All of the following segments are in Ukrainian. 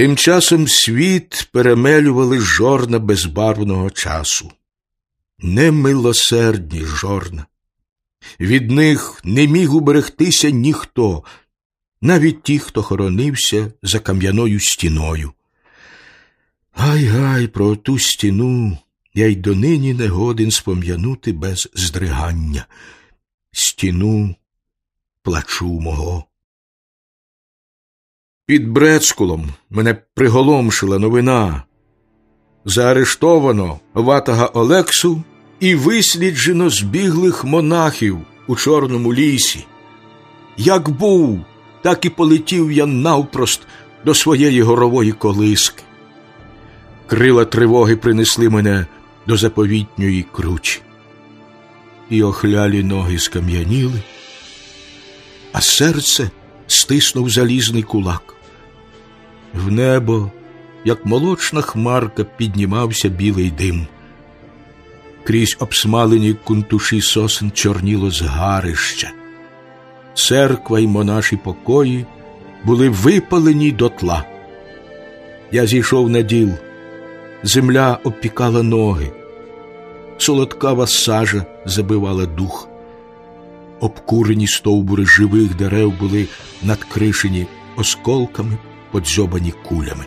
Тим часом світ перемелювали жорна безбарвного часу. Немилосердні жорна. Від них не міг уберегтися ніхто, навіть ті, хто хоронився за кам'яною стіною. Гай гай, про ту стіну я й донині не годен спом'янути без здригання. Стіну плачу мого. Під Брецкулом мене приголомшила новина. Заарештовано ватага Олексу і висліджено збіглих монахів у Чорному лісі. Як був, так і полетів я навпрост до своєї горової колиски. Крила тривоги принесли мене до заповітньої кручі. І охлялі ноги скам'яніли, а серце стиснув залізний кулак. В небо, як молочна хмарка, піднімався білий дим. Крізь обсмалені кунтуші сосен чорніло згарища. Церква й монаші покої були випалені дотла. Я зійшов на діл, земля обпікала ноги, солодкава сажа забивала дух. Обкурені стовбури живих дерев були надкришені осколками, подзьобані кулями.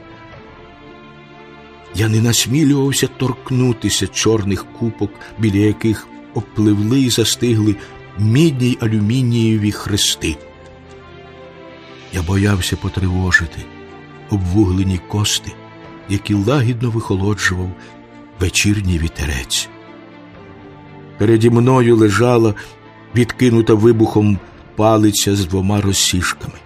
Я не насмілювався торкнутися чорних купок, біля яких обпливли і застигли мідні й алюмінієві хрести. Я боявся потривожити обвуглені кости, які лагідно вихолоджував вечірній вітерець. Переді мною лежала відкинута вибухом палиця з двома розсіжками.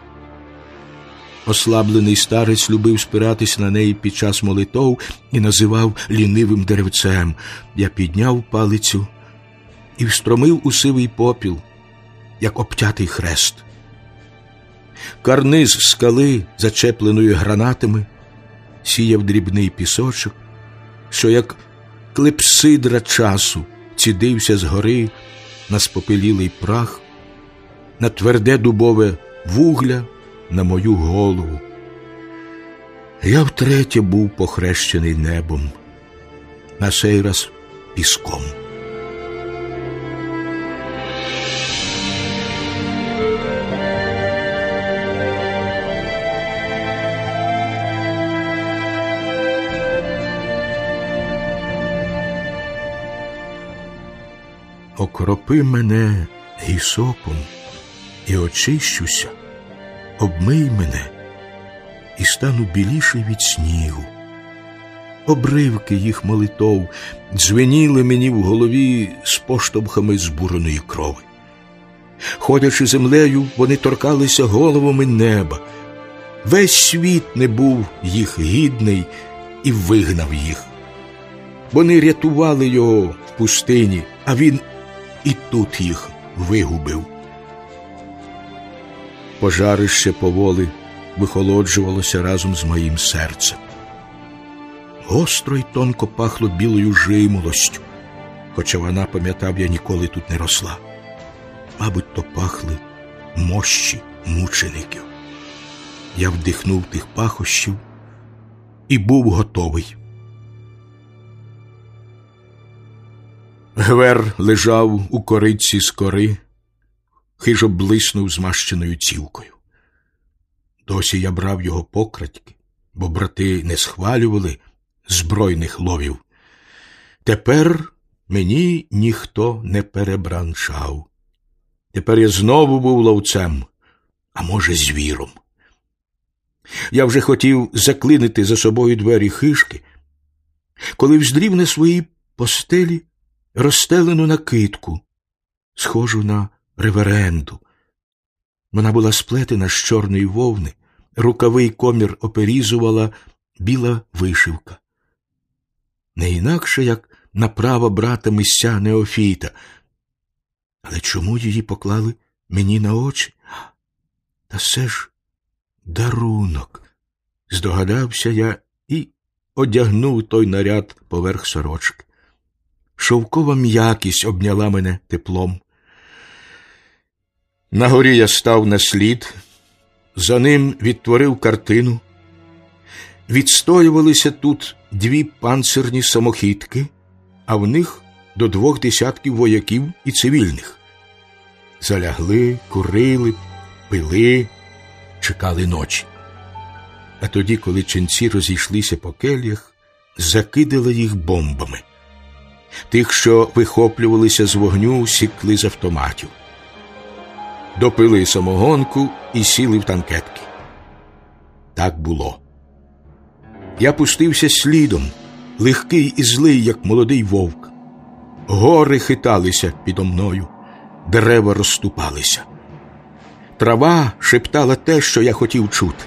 Ослаблений старець любив спиратись на неї під час молитов і називав лінивим деревцем. Я підняв палицю і встромив у сивий попіл, як обтятий хрест. Карниз скали, зачепленої гранатами, сіяв дрібний пісочок, що, як клепсидра часу, цідився згори на спопелілий прах, на тверде дубове вугля на мою голову. Я втретє був похрещений небом, на сей раз піском. Окропи мене гісопом і очищуся, обмий мене і стану біліший від снігу. Обривки їх молитов дзвеніли мені в голові з поштовхами збуреної крови. Ходячи землею, вони торкалися головами неба. Весь світ не був їх гідний і вигнав їх. Вони рятували його в пустині, а він і тут їх вигубив. Пожарище поволи вихолоджувалося разом з моїм серцем. Гостро й тонко пахло білою жимолостю, хоча вона, пам'ятав, я ніколи тут не росла. Мабуть, то пахли мощі мучеників. Я вдихнув тих пахощів і був готовий. Гвер лежав у кориці з кори, хижо блиснув змащеною цівкою. Досі я брав його покрадьки, бо брати не схвалювали збройних ловів. Тепер мені ніхто не перебранчав. Тепер я знову був ловцем, а може, звіром. Я вже хотів заклинити за собою двері хишки, коли вздрів на своїй постелі розстелену накидку, схожу на реверенду. Вона була сплетена з чорної вовни, рукавий комір оперізувала біла вишивка. Не інакше, як направа брата місця Неофіта. Але чому її поклали мені на очі? Та все ж дарунок. Здогадався я і одягнув той наряд поверх сорочки. Шовкова м'якість обняла мене теплом. На горі я став на слід, за ним відтворив картину. Відстоювалися тут дві панцирні самохідки, а в них до двох десятків вояків і цивільних. Залягли, курили, пили, чекали ночі. А тоді, коли ченці розійшлися по кельях, закидали їх бомбами. Тих, що вихоплювалися з вогню, сікли з автоматів, допили самогонку і сіли в танкетки. Так було. Я пустився слідом, легкий і злий, як молодий вовк. Гори хиталися підо мною, дерева розступалися. Трава шептала те, що я хотів чути.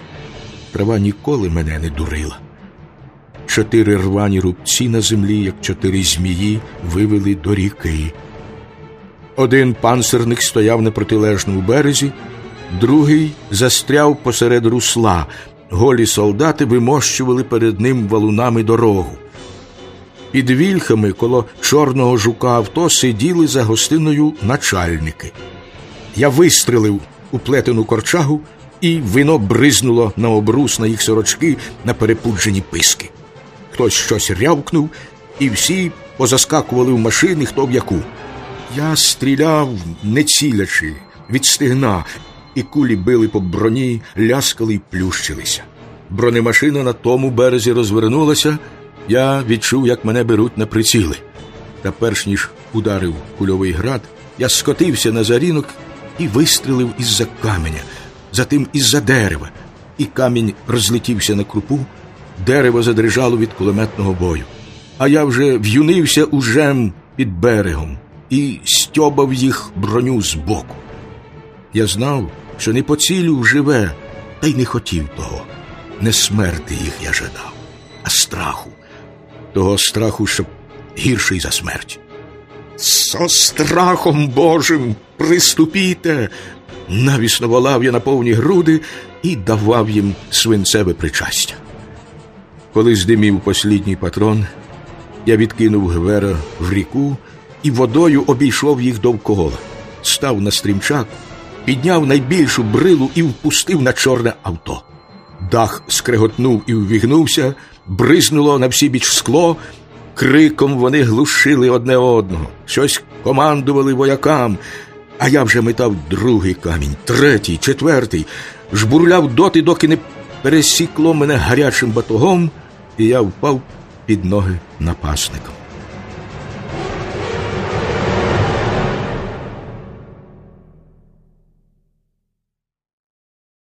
Трава ніколи мене не дурила. Чотири рвані рубці на землі, як чотири змії, вивели до ріки. Один панцирник стояв на протилежному березі, другий застряв посеред русла. Голі солдати вимощували перед ним валунами дорогу. Під вільхами коло чорного жука авто сиділи за гостиною начальники. Я вистрелив у плетену корчагу, і вино бризнуло на обрус на їх сорочки на перепуджені писки. Хтось щось рявкнув, і всі позаскакували в машини, хто в яку. Я стріляв, не цілячи, від стигна, і кулі били по броні, ляскали й плющилися. Бронемашина на тому березі розвернулася, я відчув, як мене беруть на приціли. Та перш ніж ударив кульовий град, я скотився на зарінок і вистрілив із-за каменя, затим із-за дерева, і камінь розлетівся на крупу, дерево задрижало від кулеметного бою. А я вже в'юнився ужем під берегом і стьобав їх броню збоку. Я знав, що не поцілю живе, та й не хотів того. Не смерти їх я жадав, а страху. Того страху, щоб гірший за смерть. Со страхом Божим приступіте. Навісно волав я на повні груди і давав їм свинцеве причастя. Коли здимів послідній патрон, я відкинув гвера в ріку і водою обійшов їх довкола, став на стрімчак, підняв найбільшу брилу і впустив на чорне авто. Дах скреготнув і ввігнувся, бризнуло на всі біч скло, криком вони глушили одне одного, щось командували воякам, а я вже метав другий камінь, третій, четвертий, жбурляв доти, доки не пересікло мене гарячим батогом, і я впав під ноги напасником.